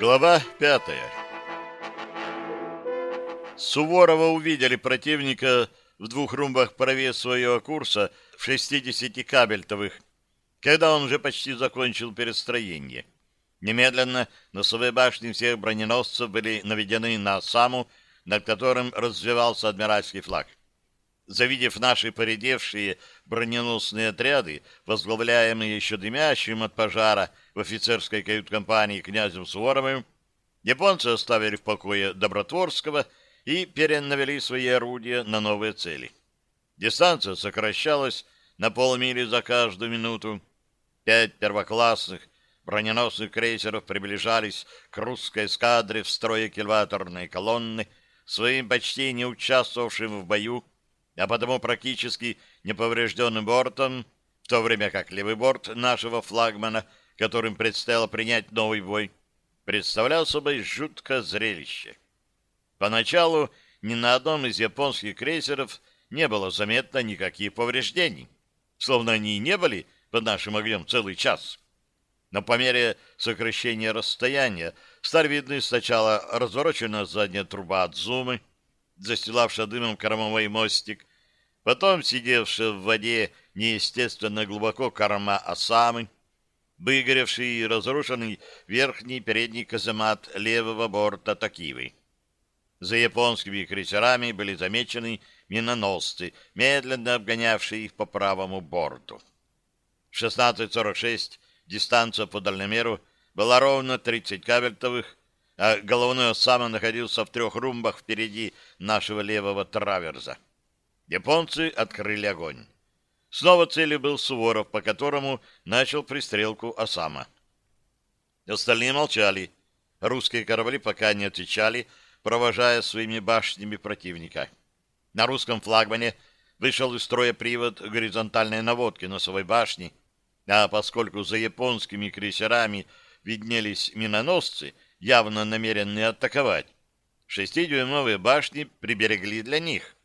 Глава пятая Суворова увидели противника в двух румбах правее своего курса в 60 кабельтовых, когда он уже почти закончил перестроение. Немедленно носовые башни всех броненосцев были наведены на саму, над которым развивался адмиральский флаг. Завидев наши поредевшие броненосные отряды, возглавляемые еще дымящим от пожара в офицерской кают-компании князем Суворовым, японцы оставили в покое Добротворского и перенавели свои орудия на новые цели. Дистанция сокращалась на полмили за каждую минуту. Пять первоклассных броненосных крейсеров приближались к русской эскадре в строе кильваторной колонны, своим почти не участвовавшим в бою, а потому практически неповрежденным бортом, в то время как левый борт нашего флагмана, которым предстояло принять новый бой, представлял собой жуткое зрелище. Поначалу ни на одном из японских крейсеров не было заметно никаких повреждений, словно они и не были под нашим огнем целый час. Но по мере сокращения расстояния стали видны сначала развороченная задняя труба от зумы, застилавшая дымом кормовой мостик, потом сидевшая в воде неестественно глубоко корма осамы, выгоревший и разрушенный верхний передний каземат левого борта Такивы. За японскими крейсерами были замечены миноносцы, медленно обгонявшие их по правому борту. В 16.46 дистанция по дальномеру была ровно 30 кабельтовых, а головной осама находился в трех румбах впереди нашего левого траверза. Японцы открыли огонь. Снова целью был Суворов, по которому начал пристрелку Осама. Остальные молчали. Русские корабли пока не отвечали, провожая своими башнями противника. На русском флагмане вышел из строя привод горизонтальной наводки носовой башни, а поскольку за японскими крейсерами виднелись миноносцы, явно намеренные атаковать, шестидюймовые башни приберегли для них.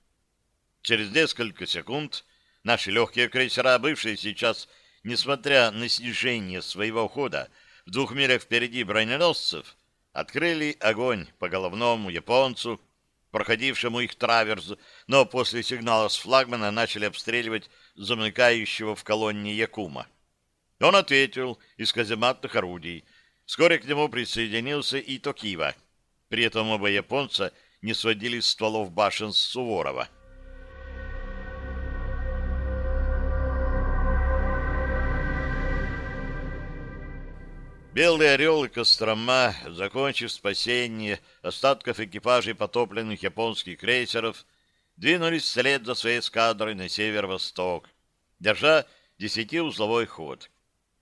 Через несколько секунд наши легкие крейсера, бывшие сейчас, несмотря на снижение своего хода, в двух милях впереди броненосцев, открыли огонь по головному японцу, проходившему их траверс, но после сигнала с флагмана начали обстреливать замыкающего в колонне Якума. Он ответил из казематных орудий. Вскоре к нему присоединился и Токива. При этом оба японца не сводили стволов башен с Суворова. Белый орел и Кострома, закончив спасение остатков экипажей потопленных японских крейсеров, двинулись вслед за своей эскадрой на северо-восток, держа десятиузловой ход.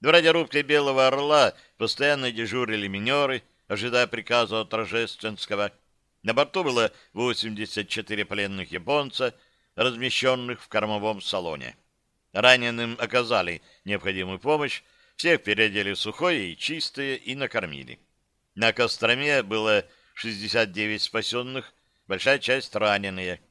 В радиорубке Белого Орла постоянно дежурили минеры, ожидая приказа от Рожественского. На борту было 84 пленных японца, размещенных в кормовом салоне. Раненым оказали необходимую помощь, всех переодели в сухое и чистое и накормили. На Костроме было 69 спасенных, большая часть раненые.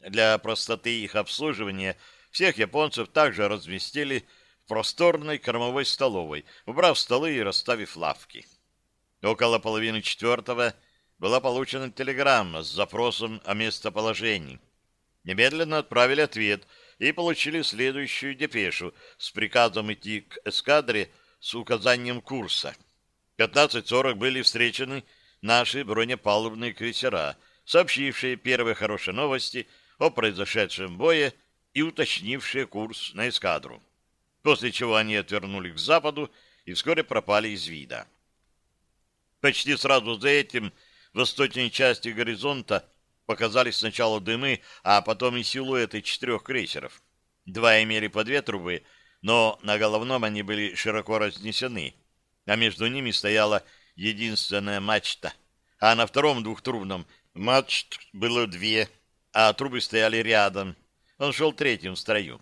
Для простоты их обслуживания всех японцев также разместили просторной кормовой столовой, убрав столы и расставив лавки. Около половины четвертого была получена телеграмма с запросом о местоположении. Немедленно отправили ответ — и получили следующую депешу с приказом идти к эскадре с указанием курса. В 15.40 были встречены наши бронепалубные крейсера, сообщившие первые хорошие новости о произошедшем бое и уточнившие курс на эскадру. После чего они отвернули к западу и вскоре пропали из вида. Почти сразу за этим в восточной части горизонта показались сначала дымы, а потом и силуэты четырех крейсеров. Два имели по две трубы, но на головном они были широко разнесены, а между ними стояла единственная мачта, а на втором двухтрубном мачт было две, а трубы стояли рядом. Он шел третьим в строю.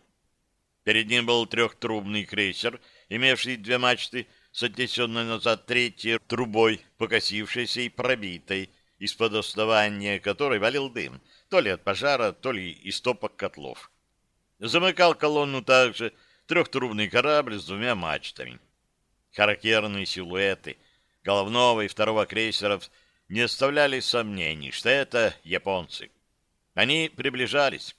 Перед ним был трехтрубный крейсер, имевший две мачты, с отнесенной назад третьей трубой, покосившейся и пробитой, из-под основания которой валил дым, то ли от пожара, то ли из топок котлов. Замыкал колонну также трехтрубный корабль с двумя мачтами. Характерные силуэты, головного и второго крейсеров не оставляли сомнений, что это японцы. Они приближались.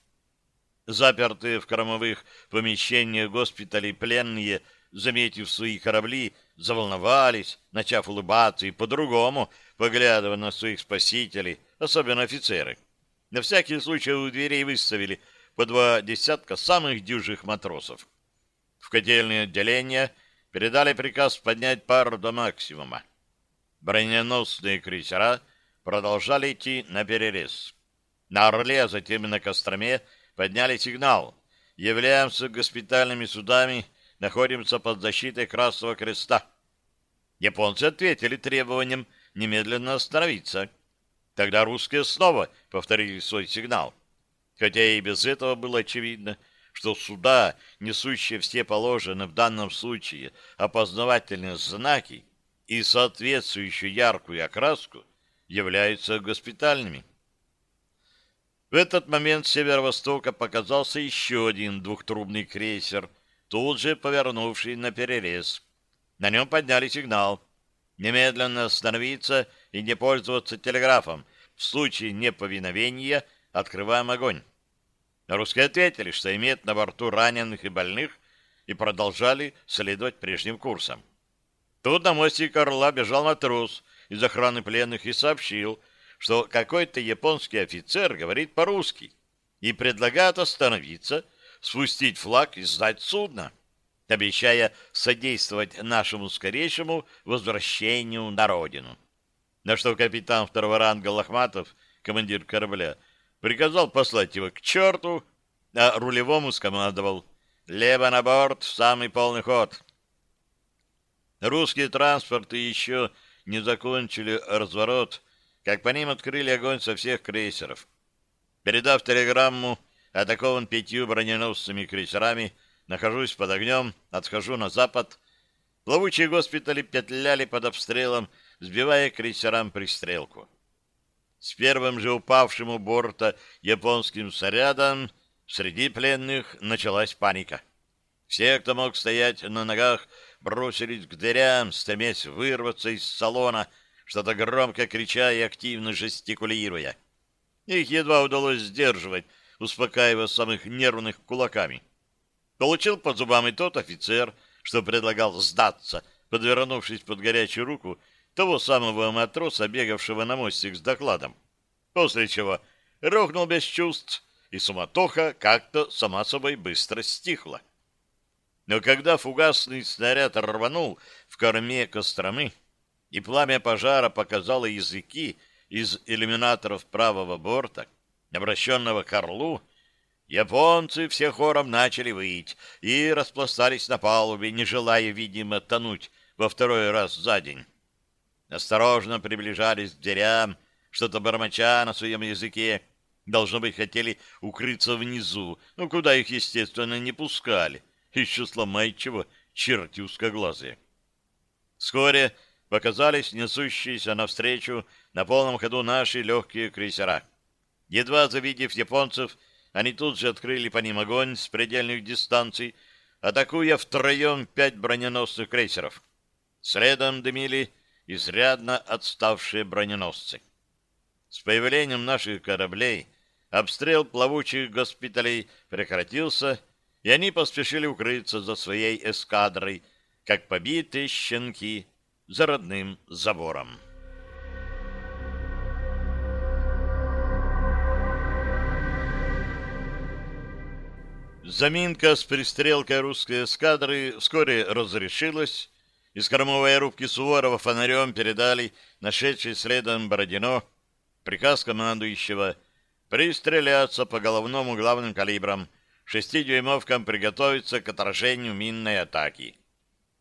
Запертые в кормовых помещениях госпиталей пленные, заметив свои корабли, заволновались, начав улыбаться и по-другому, поглядывая на своих спасителей, особенно офицеры. На всякий случай у дверей выставили по два десятка самых дюжих матросов. В котельные отделения передали приказ поднять пар до максимума. Броненосные крейсера продолжали идти на перерез. На Орле, а затем и на Костроме подняли сигнал. Являемся госпитальными судами, находимся под защитой Красного Креста. Японцы ответили требованием немедленно остановиться. Тогда русские снова повторили свой сигнал. Хотя и без этого было очевидно, что суда, несущие все положенные в данном случае опознавательные знаки и соответствующую яркую окраску, являются госпитальными. В этот момент с северо-востока показался еще один двухтрубный крейсер, тут же повернувший на перерез. На нем подняли сигнал. Немедленно остановиться и не пользоваться телеграфом. В случае неповиновения открываем огонь. Русские ответили, что имеют на борту раненых и больных, и продолжали следовать прежним курсом. Тут на мостик Орла бежал матрос из охраны пленных и сообщил, что какой-то японский офицер говорит по-русски и предлагает остановиться, спустить флаг и сдать судно, обещая содействовать нашему скорейшему возвращению на родину. На что капитан второго ранга Лохматов, командир корабля, приказал послать его к черту, а рулевому скомандовал «Лево на борт, в самый полный ход». Русские транспорты еще не закончили разворот, как по ним открыли огонь со всех крейсеров. Передав телеграмму, атакован пятью броненосцами крейсерами, нахожусь под огнем, отхожу на запад. Плавучие госпитали петляли под обстрелом, сбивая крейсерам пристрелку. С первым же упавшим у борта японским снарядом среди пленных началась паника. Все, кто мог стоять на ногах, бросились к дверям, стремясь вырваться из салона, что-то громко крича и активно жестикулируя. Их едва удалось сдерживать, успокаивая самых нервных кулаками. Получил по зубам и тот офицер, что предлагал сдаться, подвернувшись под горячую руку того самого матроса, бегавшего на мостик с докладом. После чего рухнул без чувств, и суматоха как-то сама собой быстро стихла. Но когда фугасный снаряд рванул в корме Костромы, и пламя пожара показало языки из иллюминаторов правого борта, обращенного к Орлу, японцы все хором начали выть и распластались на палубе, не желая, видимо, тонуть во второй раз за день. Осторожно приближались к дверям, что-то бормоча на своем языке. Должно быть, хотели укрыться внизу, но куда их, естественно, не пускали. Еще сломать чего, черти узкоглазые. Вскоре показались несущиеся навстречу на полном ходу наши легкие крейсера. Едва завидев японцев, они тут же открыли по ним огонь с предельных дистанций, атакуя втроем пять броненосных крейсеров. Следом дымили изрядно отставшие броненосцы. С появлением наших кораблей обстрел плавучих госпиталей прекратился, и они поспешили укрыться за своей эскадрой, как побитые щенки за родным забором. Заминка с пристрелкой русской эскадры вскоре разрешилась. Из кормовой рубки Суворова фонарем передали нашедший следом Бородино приказ командующего пристреляться по головному главным калибрам — шестидюймовкам приготовиться к отражению минной атаки.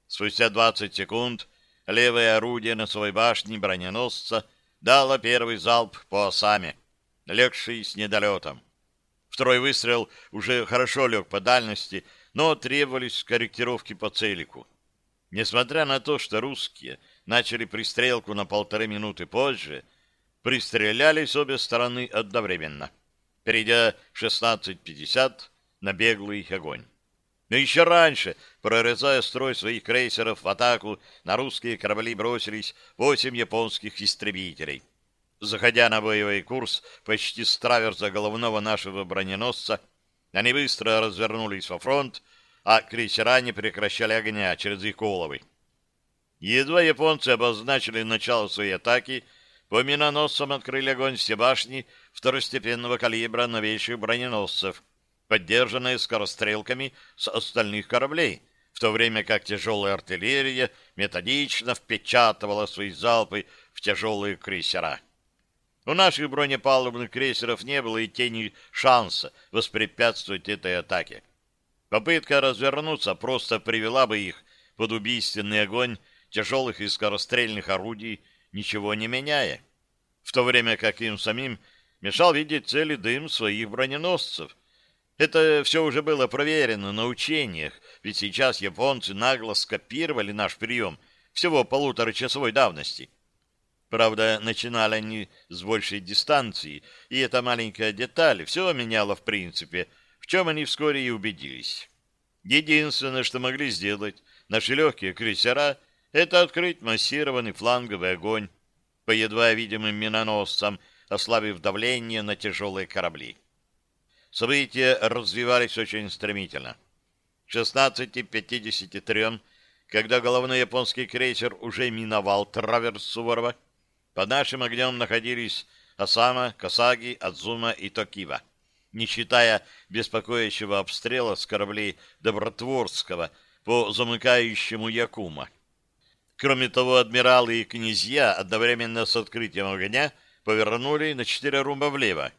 Спустя 20 секунд левое орудие на своей башне броненосца дало первый залп по осаме, легший с недолетом. Второй выстрел уже хорошо лег по дальности, но требовались корректировки по целику. Несмотря на то, что русские начали пристрелку на полторы минуты позже, пристрелялись обе стороны одновременно. Перейдя 16.50, на беглый огонь. Но еще раньше, прорезая строй своих крейсеров в атаку, на русские корабли бросились восемь японских истребителей. Заходя на боевой курс почти с траверса головного нашего броненосца, они быстро развернулись во фронт, а крейсера не прекращали огня через их головы. Едва японцы обозначили начало своей атаки, по миноносцам открыли огонь все башни второстепенного калибра новейших броненосцев, поддержанные скорострелками с остальных кораблей, в то время как тяжелая артиллерия методично впечатывала свои залпы в тяжелые крейсера. У наших бронепалубных крейсеров не было и тени шанса воспрепятствовать этой атаке. Попытка развернуться просто привела бы их под убийственный огонь тяжелых и скорострельных орудий, ничего не меняя. В то время как им самим мешал видеть цели дым своих броненосцев. Это все уже было проверено на учениях, ведь сейчас японцы нагло скопировали наш прием всего полуторачасовой давности. Правда, начинали они с большей дистанции, и эта маленькая деталь все меняла в принципе, в чем они вскоре и убедились. Единственное, что могли сделать наши легкие крейсера, это открыть массированный фланговый огонь по едва видимым миноносцам, ослабив давление на тяжелые корабли. События развивались очень стремительно. К 16.53, когда головной японский крейсер уже миновал траверс Суворова, под нашим огнем находились Осама, Касаги, Адзума и Токива, не считая беспокоящего обстрела с кораблей Добротворского по замыкающему Якума. Кроме того, адмиралы и князья одновременно с открытием огня повернули на четыре румба влево,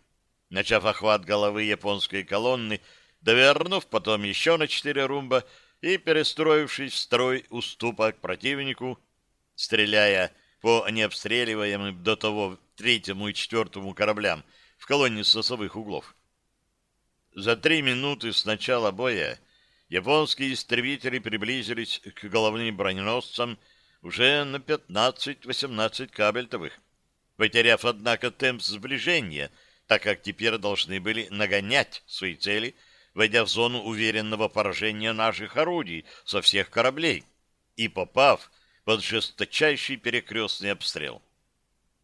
начав охват головы японской колонны, довернув потом еще на четыре румба и перестроившись в строй уступа к противнику, стреляя по необстреливаемым до того третьему и четвертому кораблям в колонне сосовых углов. За три минуты с начала боя японские истребители приблизились к головным броненосцам уже на 15-18 кабельтовых, потеряв, однако, темп сближения, так как теперь должны были нагонять свои цели, войдя в зону уверенного поражения наших орудий со всех кораблей и попав под жесточайший перекрестный обстрел.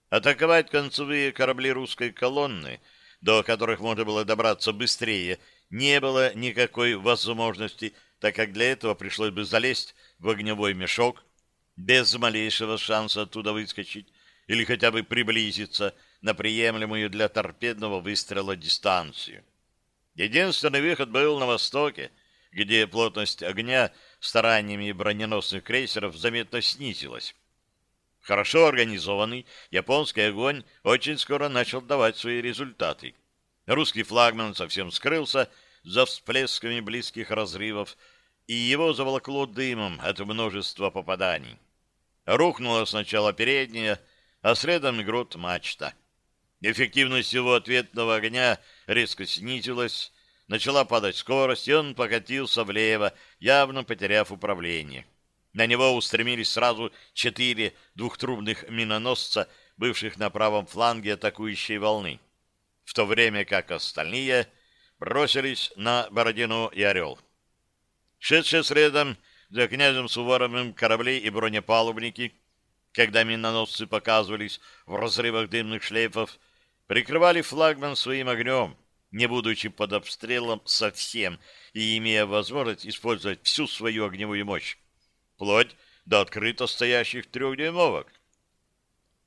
Атаковать концевые корабли русской колонны, до которых можно было добраться быстрее, не было никакой возможности, так как для этого пришлось бы залезть в огневой мешок, без малейшего шанса оттуда выскочить или хотя бы приблизиться на приемлемую для торпедного выстрела дистанцию. Единственный выход был на востоке, где плотность огня стараниями броненосных крейсеров заметно снизилась. Хорошо организованный японский огонь очень скоро начал давать свои результаты. Русский флагман совсем скрылся за всплесками близких разрывов, и его заволокло дымом от множества попаданий. Рухнула сначала передняя, а следом грот мачта. Эффективность его ответного огня резко снизилась, начала падать скорость, и он покатился влево, явно потеряв управление. На него устремились сразу четыре двухтрубных миноносца, бывших на правом фланге атакующей волны, в то время как остальные бросились на Бородину и Орел. Шедшие следом за князем Суворовым корабли и бронепалубники, когда миноносцы показывались в разрывах дымных шлейфов, прикрывали флагман своим огнем, не будучи под обстрелом совсем и имея возможность использовать всю свою огневую мощь, вплоть до открыто стоящих трехдюймовок.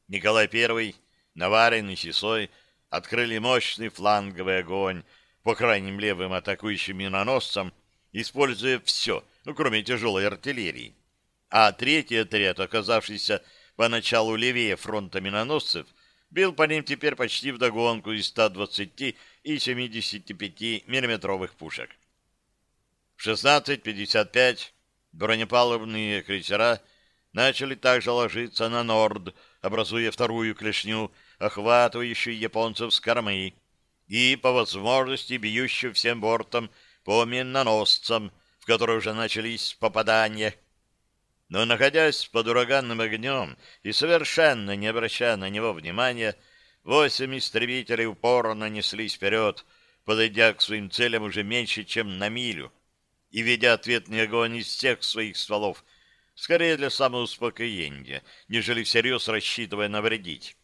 Николай I, Наварин и Сисой открыли мощный фланговый огонь по крайним левым атакующим миноносцам, используя все, ну, кроме тяжелой артиллерии. А третий отряд, оказавшийся поначалу левее фронта миноносцев, бил по ним теперь почти вдогонку из 120 и 75 миллиметровых пушек. В 16.55 бронепалубные крейсера начали также ложиться на норд, образуя вторую клешню, охватывающую японцев с кормы, и, по возможности, бьющую всем бортом по миноносцам, в которые уже начались попадания. Но, находясь под ураганным огнем и совершенно не обращая на него внимания, Восемь истребителей упорно неслись вперед, подойдя к своим целям уже меньше, чем на милю. и ведя ответный огонь из всех своих стволов, скорее для самоуспокоения, нежели всерьез рассчитывая навредить.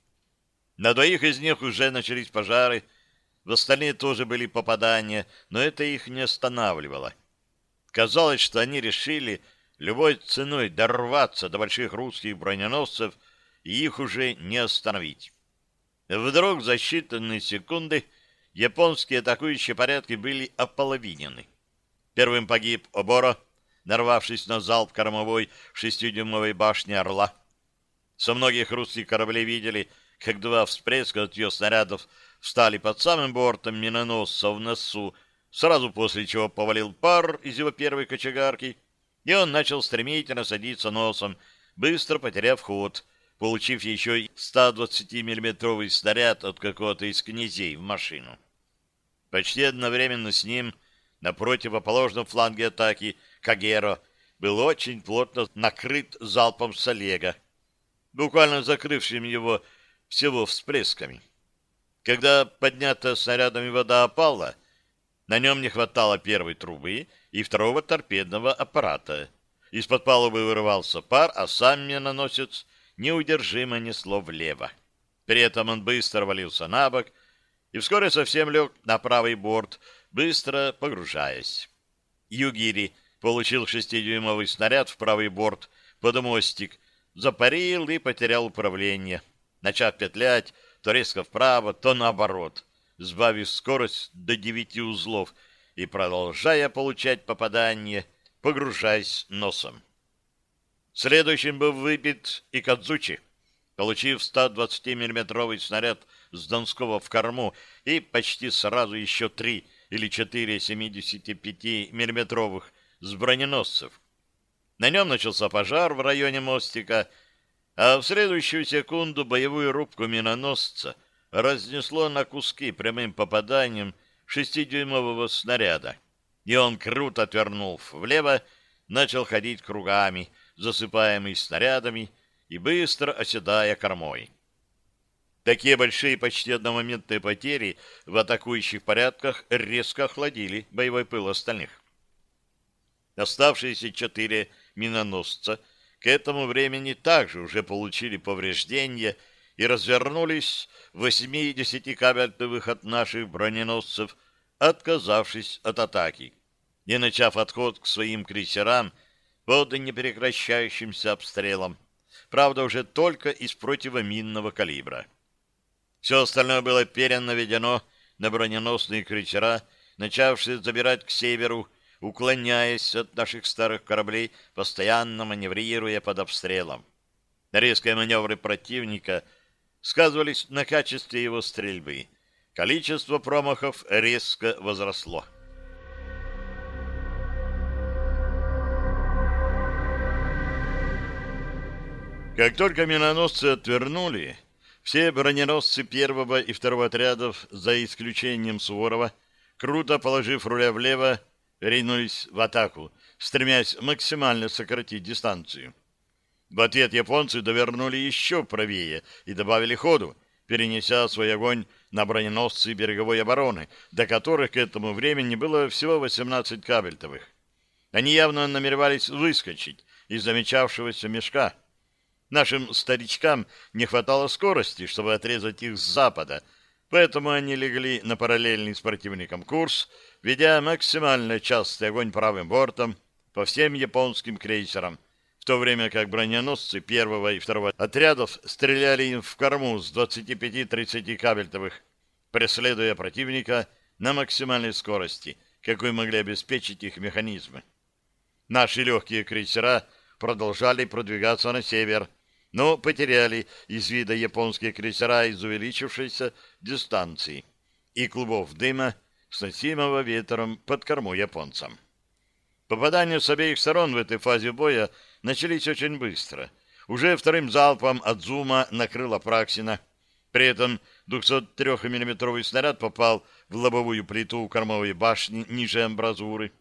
На двоих из них уже начались пожары, в остальные тоже были попадания, но это их не останавливало. Казалось, что они решили любой ценой дорваться до больших русских броненосцев, и их уже не остановить. Вдруг за считанные секунды японские атакующие порядки были ополовинены. Первым погиб Оборо, нарвавшись на залп кормовой шестидюймовой башни «Орла». Со многих русских кораблей видели, как два всплеска от ее снарядов встали под самым бортом миноносца в носу, сразу после чего повалил пар из его первой кочегарки, и он начал стремительно садиться носом, быстро потеряв ход, получив еще 120-миллиметровый снаряд от какого-то из князей в машину. Почти одновременно с ним на противоположном фланге атаки Кагеро был очень плотно накрыт залпом с Олега, буквально закрывшим его всего всплесками. Когда поднятая снарядами вода опала, на нем не хватало первой трубы и второго торпедного аппарата. Из-под палубы вырывался пар, а сам миноносец неудержимо несло влево. При этом он быстро валился на бок и вскоре совсем лег на правый борт, быстро погружаясь. Югири получил шестидюймовый снаряд в правый борт под мостик, запарил и потерял управление, начав петлять то резко вправо, то наоборот, сбавив скорость до девяти узлов и продолжая получать попадание, погружаясь носом. Следующим был выбит и Кадзучи, получив 120 миллиметровый снаряд с Донского в корму и почти сразу еще три или четыре 75 миллиметровых с броненосцев. На нем начался пожар в районе мостика, а в следующую секунду боевую рубку миноносца разнесло на куски прямым попаданием шестидюймового снаряда, и он, круто отвернув влево, начал ходить кругами, засыпаемый снарядами и быстро оседая кормой. Такие большие почти одномоментные потери в атакующих порядках резко охладили боевой пыл остальных. Оставшиеся четыре миноносца к этому времени также уже получили повреждения и развернулись в 80 кабельтовых от наших броненосцев, отказавшись от атаки и начав отход к своим крейсерам под непрекращающимся обстрелом, правда уже только из противоминного калибра. Все остальное было перенаведено на броненосные крейсера, начавшие забирать к северу, уклоняясь от наших старых кораблей, постоянно маневрируя под обстрелом. Резкие маневры противника сказывались на качестве его стрельбы. Количество промахов резко возросло. Как только миноносцы отвернули, все броненосцы первого и второго отрядов, за исключением Суворова, круто положив руля влево, ринулись в атаку, стремясь максимально сократить дистанцию. В ответ японцы довернули еще правее и добавили ходу, перенеся свой огонь на броненосцы береговой обороны, до которых к этому времени было всего 18 кабельтовых. Они явно намеревались выскочить из замечавшегося мешка. Нашим старичкам не хватало скорости, чтобы отрезать их с запада, поэтому они легли на параллельный с противником курс, ведя максимально частый огонь правым бортом по всем японским крейсерам, то время как броненосцы первого и второго отрядов стреляли им в корму с 25-30 кабельтовых, преследуя противника на максимальной скорости, какой могли обеспечить их механизмы. Наши легкие крейсера продолжали продвигаться на север, но потеряли из вида японские крейсера из увеличившейся дистанции и клубов дыма, сносимого ветром под корму японцам. Попадания с обеих сторон в этой фазе боя начались очень быстро. Уже вторым залпом от зума накрыла Праксина. При этом 203 миллиметровый снаряд попал в лобовую плиту кормовой башни ниже амбразуры.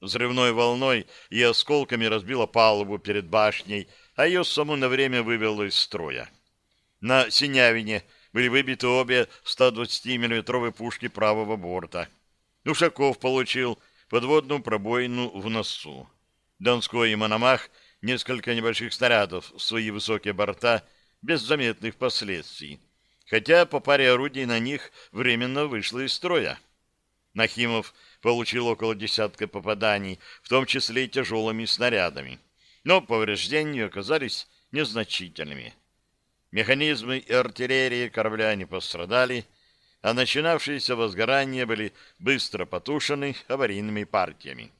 Взрывной волной и осколками разбила палубу перед башней, а ее саму на время вывело из строя. На Синявине были выбиты обе 120 миллиметровые пушки правого борта. Ушаков получил подводную пробоину в носу. Донской и Мономах несколько небольших снарядов в свои высокие борта без заметных последствий, хотя по паре орудий на них временно вышло из строя. Нахимов получил около десятка попаданий, в том числе и тяжелыми снарядами, но повреждения оказались незначительными. Механизмы и артиллерия корабля не пострадали, а начинавшиеся возгорания были быстро потушены аварийными партиями.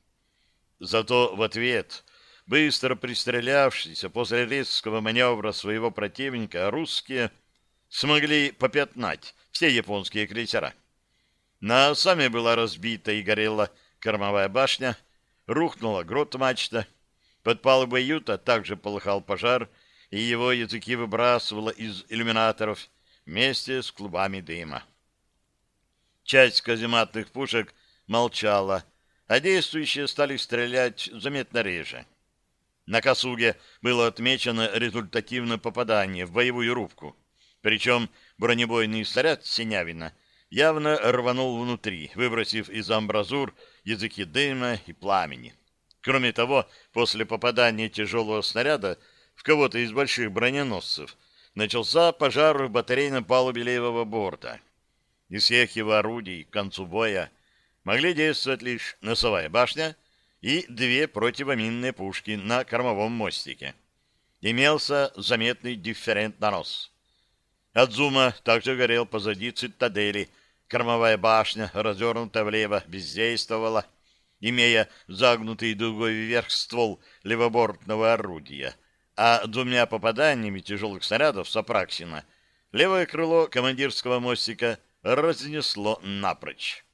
Зато в ответ быстро пристрелявшиеся после резкого маневра своего противника русские смогли попятнать все японские крейсера. На сами была разбита и горела кормовая башня, рухнула грот-мачта, под палубой юта также полыхал пожар, и его языки выбрасывало из иллюминаторов вместе с клубами дыма. Часть казематных пушек молчала, а действующие стали стрелять заметно реже. На Косуге было отмечено результативное попадание в боевую рубку, причем бронебойный снаряд Синявина явно рванул внутри, выбросив из амбразур языки дыма и пламени. Кроме того, после попадания тяжелого снаряда в кого-то из больших броненосцев начался пожар в батарейном палубе левого борта. Из всех его орудий к концу боя могли действовать лишь носовая башня и две противоминные пушки на кормовом мостике. Имелся заметный дифферент на нос. От зума также горел позади цитадели. Кормовая башня, развернутая влево, бездействовала, имея загнутый дугой вверх ствол левобортного орудия, а двумя попаданиями тяжелых снарядов с Апраксина левое крыло командирского мостика разнесло напрочь.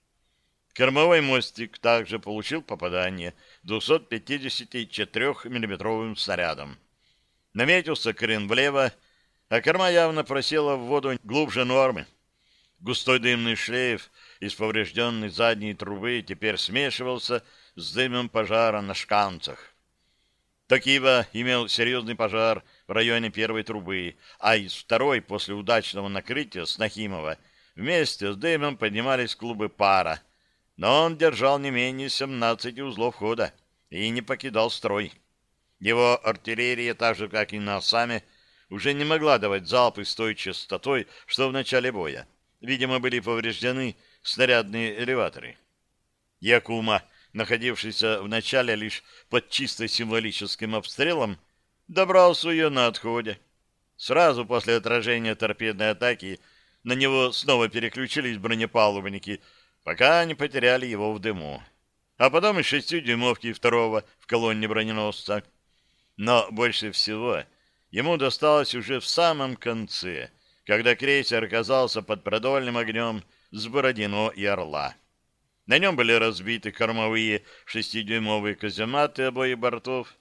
Кормовой мостик также получил попадание 254 миллиметровым снарядом. Наметился крен влево, а корма явно просела в воду глубже нормы. Густой дымный шлейф из поврежденной задней трубы теперь смешивался с дымом пожара на шканцах. Токива имел серьезный пожар в районе первой трубы, а из второй, после удачного накрытия с Нахимова, вместе с дымом поднимались клубы пара, но он держал не менее 17 узлов хода и не покидал строй. Его артиллерия, так же, как и на сами, уже не могла давать залпы с той частотой, что в начале боя. Видимо, были повреждены снарядные элеваторы. Якума, находившийся в начале лишь под чисто символическим обстрелом, добрался ее на отходе. Сразу после отражения торпедной атаки на него снова переключились бронепалубники — пока не потеряли его в дыму. А потом и шестью дюймовки второго в колонне броненосца. Но больше всего ему досталось уже в самом конце, когда крейсер оказался под продольным огнем с Бородино и Орла. На нем были разбиты кормовые шестидюймовые казематы обоих бортов,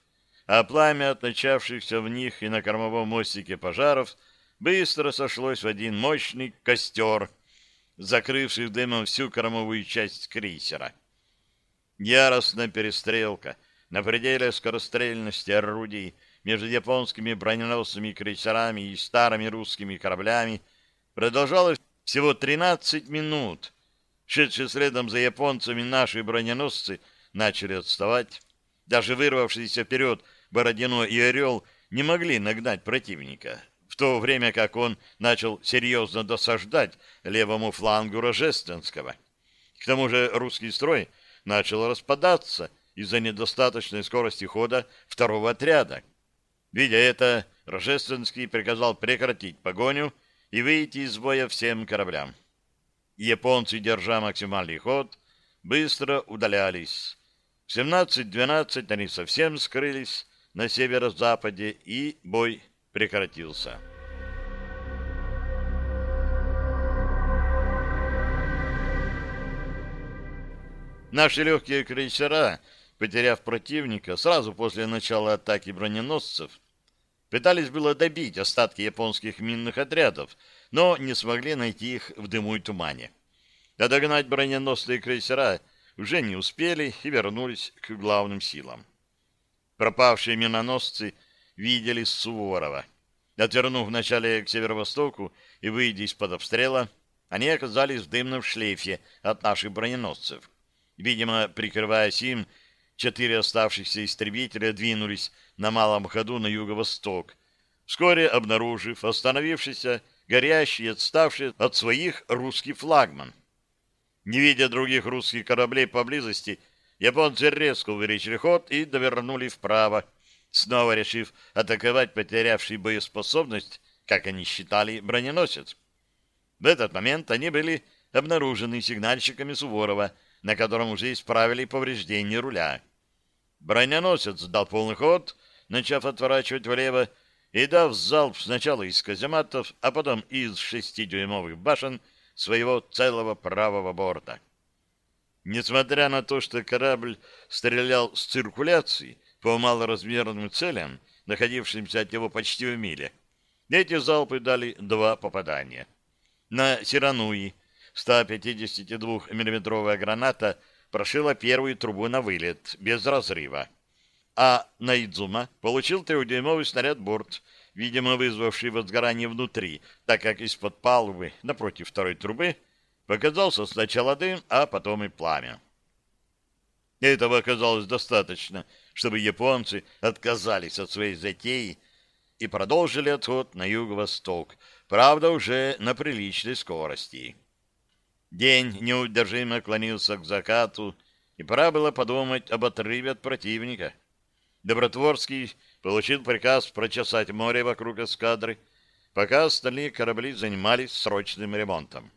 а пламя от начавшихся в них и на кормовом мостике пожаров быстро сошлось в один мощный костер — закрывший дымом всю кормовую часть крейсера. Яростная перестрелка на пределе скорострельности орудий между японскими броненосными крейсерами и старыми русскими кораблями продолжалась всего 13 минут. Шедшие следом за японцами наши броненосцы начали отставать. Даже вырвавшиеся вперед Бородино и Орел не могли нагнать противника то время как он начал серьезно досаждать левому флангу Рожественского. К тому же русский строй начал распадаться из-за недостаточной скорости хода второго отряда. Видя это, Рожественский приказал прекратить погоню и выйти из боя всем кораблям. Японцы, держа максимальный ход, быстро удалялись. В 17-12 они совсем скрылись на северо-западе, и бой прекратился. Наши легкие крейсера, потеряв противника сразу после начала атаки броненосцев, пытались было добить остатки японских минных отрядов, но не смогли найти их в дыму и тумане. А догнать броненосные крейсера уже не успели и вернулись к главным силам. Пропавшие миноносцы видели Суворова. Отвернув вначале к северо-востоку и выйдя из-под обстрела, они оказались в дымном шлейфе от наших броненосцев. Видимо, прикрываясь им, четыре оставшихся истребителя двинулись на малом ходу на юго-восток, вскоре обнаружив остановившийся, горящий, отставший от своих русский флагман. Не видя других русских кораблей поблизости, японцы резко увеличили ход и довернули вправо, снова решив атаковать потерявший боеспособность, как они считали, броненосец. В этот момент они были обнаружены сигнальщиками Суворова, на котором уже исправили повреждения руля. Броненосец дал полный ход, начав отворачивать влево, и дав залп сначала из казематов, а потом из шестидюймовых башен своего целого правого борта. Несмотря на то, что корабль стрелял с циркуляции по малоразмерным целям, находившимся от него почти в миле, эти залпы дали два попадания. На Сирануи 152 миллиметровая граната прошила первую трубу на вылет, без разрыва. А на Идзума получил трехдюймовый снаряд борт, видимо, вызвавший возгорание внутри, так как из-под палубы, напротив второй трубы, показался сначала дым, а потом и пламя. Этого оказалось достаточно, чтобы японцы отказались от своей затеи и продолжили отход на юго-восток, правда, уже на приличной скорости. День неудержимо клонился к закату, и пора было подумать об отрыве от противника. Добротворский получил приказ прочесать море вокруг эскадры, пока остальные корабли занимались срочным ремонтом.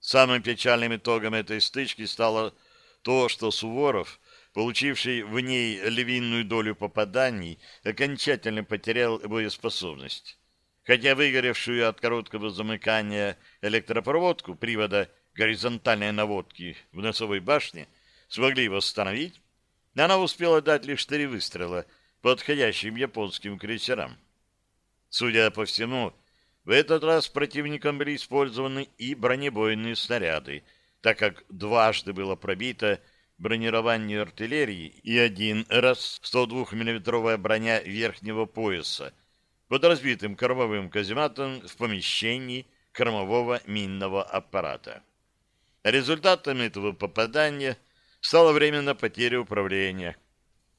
Самым печальным итогом этой стычки стало то, что Суворов получивший в ней львиную долю попаданий, окончательно потерял боеспособность. Хотя выгоревшую от короткого замыкания электропроводку привода горизонтальной наводки в носовой башне смогли восстановить, она успела дать лишь три выстрела по отходящим японским крейсерам. Судя по всему, в этот раз противником были использованы и бронебойные снаряды, так как дважды было пробито бронирование артиллерии и один раз 102 миллиметровая броня верхнего пояса под разбитым кормовым казематом в помещении кормового минного аппарата. Результатом этого попадания стала временно потеря управления.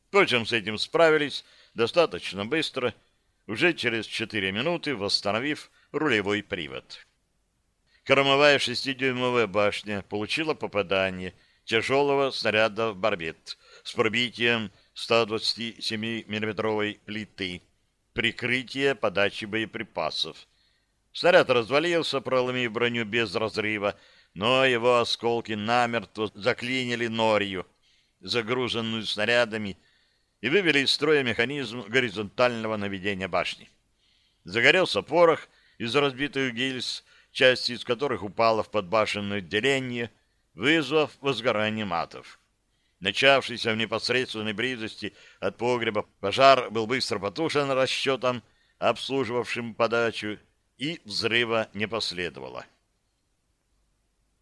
Впрочем, с этим справились достаточно быстро, уже через 4 минуты восстановив рулевой привод. Кормовая шестидюймовая башня получила попадание – тяжелого снаряда в барбет с пробитием 127 миллиметровой плиты, прикрытие подачи боеприпасов. Снаряд развалился, проломив броню без разрыва, но его осколки намертво заклинили норью, загруженную снарядами, и вывели из строя механизм горизонтального наведения башни. Загорелся порох из разбитых гильз, часть из которых упала в подбашенное отделение — вызвав возгорание матов. Начавшийся в непосредственной близости от погреба пожар был быстро потушен расчетом, обслуживавшим подачу, и взрыва не последовало.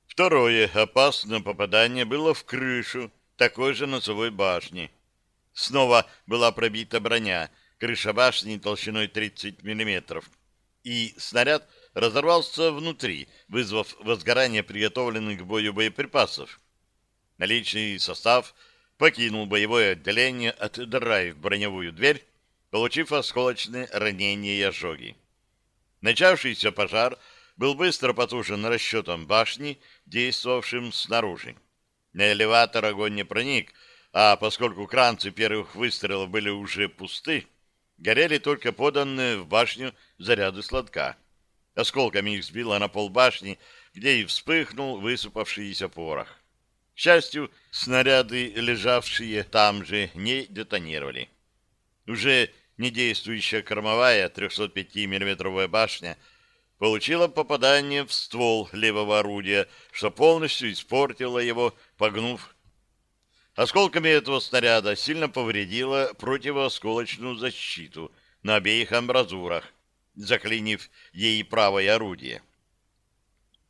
Второе опасное попадание было в крышу такой же носовой башни. Снова была пробита броня, крыша башни толщиной 30 мм, и снаряд — разорвался внутри, вызвав возгорание приготовленных к бою боеприпасов. Наличный состав покинул боевое отделение, отдрая в броневую дверь, получив осколочные ранения и ожоги. Начавшийся пожар был быстро потушен расчетом башни, действовавшим снаружи. На элеватор огонь не проник, а поскольку кранцы первых выстрелов были уже пусты, горели только поданные в башню заряды сладка. Осколками их сбило на пол башни, где и вспыхнул высыпавшийся порох. Счастью, снаряды, лежавшие там же, не детонировали. Уже недействующая кормовая 305 миллиметровая башня получила попадание в ствол левого орудия, что полностью испортило его, погнув. Осколками этого снаряда сильно повредило противоосколочную защиту на обеих амбразурах, заклинив ей правое орудие.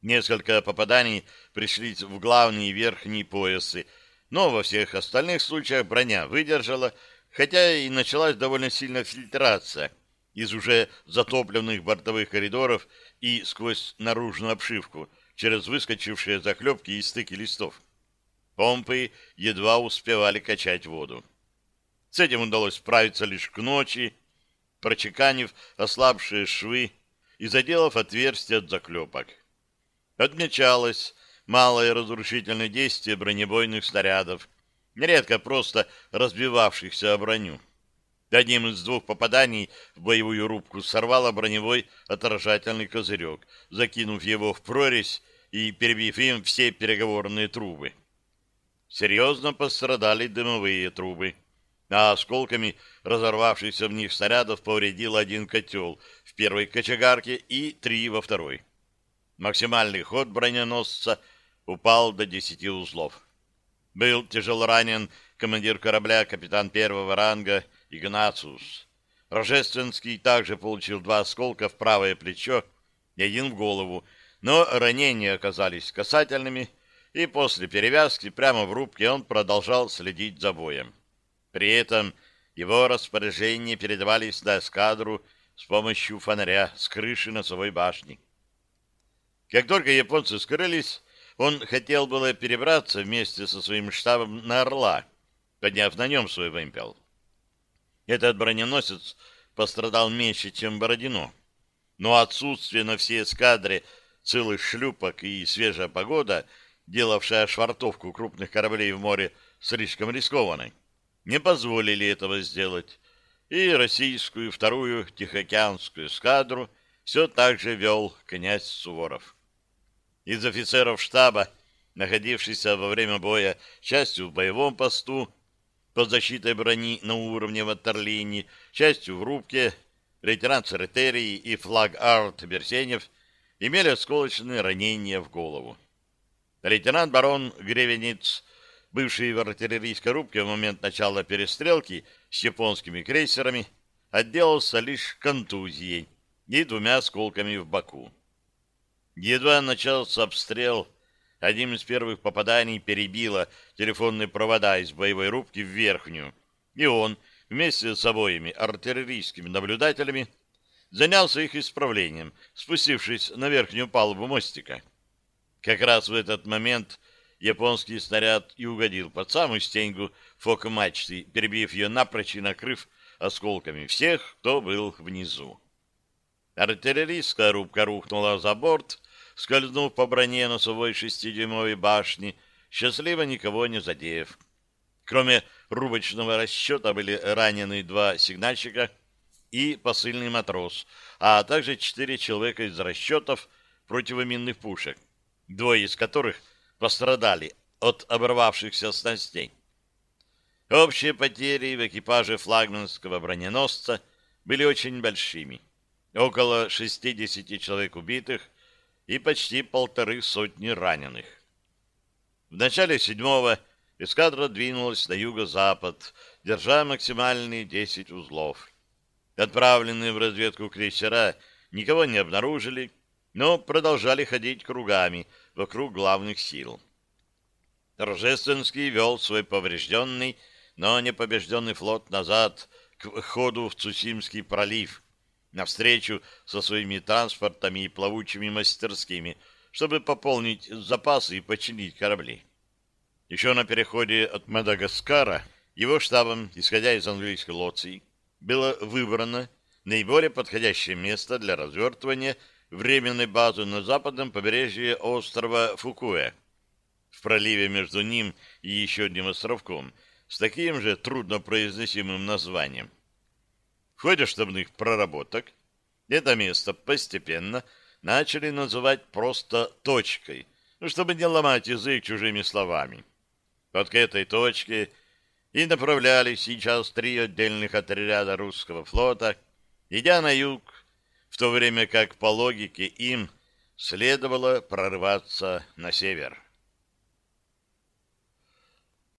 Несколько попаданий пришлись в главные верхние поясы, но во всех остальных случаях броня выдержала, хотя и началась довольно сильная фильтрация из уже затопленных бортовых коридоров и сквозь наружную обшивку через выскочившие заклепки и стыки листов. Помпы едва успевали качать воду. С этим удалось справиться лишь к ночи, прочеканив ослабшие швы и заделав отверстия от заклепок. Отмечалось малое разрушительное действие бронебойных снарядов, нередко просто разбивавшихся о броню. Одним из двух попаданий в боевую рубку сорвало броневой отражательный козырек, закинув его в прорезь и перебив им все переговорные трубы. Серьезно пострадали дымовые трубы, а осколками разорвавшихся в них снарядов повредил один котел в первой кочегарке и три во второй. Максимальный ход броненосца упал до десяти узлов. Был тяжело ранен командир корабля, капитан первого ранга Игнациус. Рожественский также получил два осколка в правое плечо и один в голову, но ранения оказались касательными, и после перевязки прямо в рубке он продолжал следить за боем. При этом его распоряжения передавались на эскадру с помощью фонаря с крыши носовой башни. Как только японцы скрылись, он хотел было перебраться вместе со своим штабом на Орла, подняв на нем свой вымпел. Этот броненосец пострадал меньше, чем Бородино, но отсутствие на всей эскадре целых шлюпок и свежая погода, делавшая швартовку крупных кораблей в море слишком рискованной, не позволили этого сделать, и российскую вторую Тихоокеанскую эскадру все так же вел князь Суворов. Из офицеров штаба, находившихся во время боя частью в боевом посту, под защитой брони на уровне ватерлинии, частью в рубке, лейтенант Саретерий и флаг-арт Берсенев имели осколочные ранения в голову. Лейтенант барон Гревениц бывший в артиллерийской рубке в момент начала перестрелки с японскими крейсерами, отделался лишь контузией и двумя осколками в боку. Едва начался обстрел, одним из первых попаданий перебило телефонные провода из боевой рубки в верхнюю, и он вместе с обоими артиллерийскими наблюдателями занялся их исправлением, спустившись на верхнюю палубу мостика. Как раз в этот момент японский снаряд и угодил под самую стеньгу фок-мачты, перебив ее напрочь и накрыв осколками всех, кто был внизу. Артиллерийская рубка рухнула за борт, скользнув по броне носовой шестидюймовой башни, счастливо никого не задев. Кроме рубочного расчета были ранены два сигнальщика и посыльный матрос, а также четыре человека из расчетов противоминных пушек, двое из которых — пострадали от оборвавшихся снастей. Общие потери в экипаже флагманского броненосца были очень большими. Около 60 человек убитых и почти полторы сотни раненых. В начале седьмого эскадра двинулась на юго-запад, держа максимальные 10 узлов. Отправленные в разведку крейсера никого не обнаружили, но продолжали ходить кругами вокруг главных сил. Рожественский вел свой поврежденный, но не побежденный флот назад к ходу в Цусимский пролив, навстречу со своими транспортами и плавучими мастерскими, чтобы пополнить запасы и починить корабли. Еще на переходе от Мадагаскара его штабом, исходя из английской лоции, было выбрано наиболее подходящее место для развертывания временной базы на западном побережье острова Фукуэ, в проливе между ним и еще одним островком с таким же труднопроизносимым названием. В ходе штабных проработок это место постепенно начали называть просто «точкой», ну, чтобы не ломать язык чужими словами. Вот к этой точке и направлялись сейчас три отдельных отряда русского флота, идя на юг в то время как по логике им следовало прорваться на север.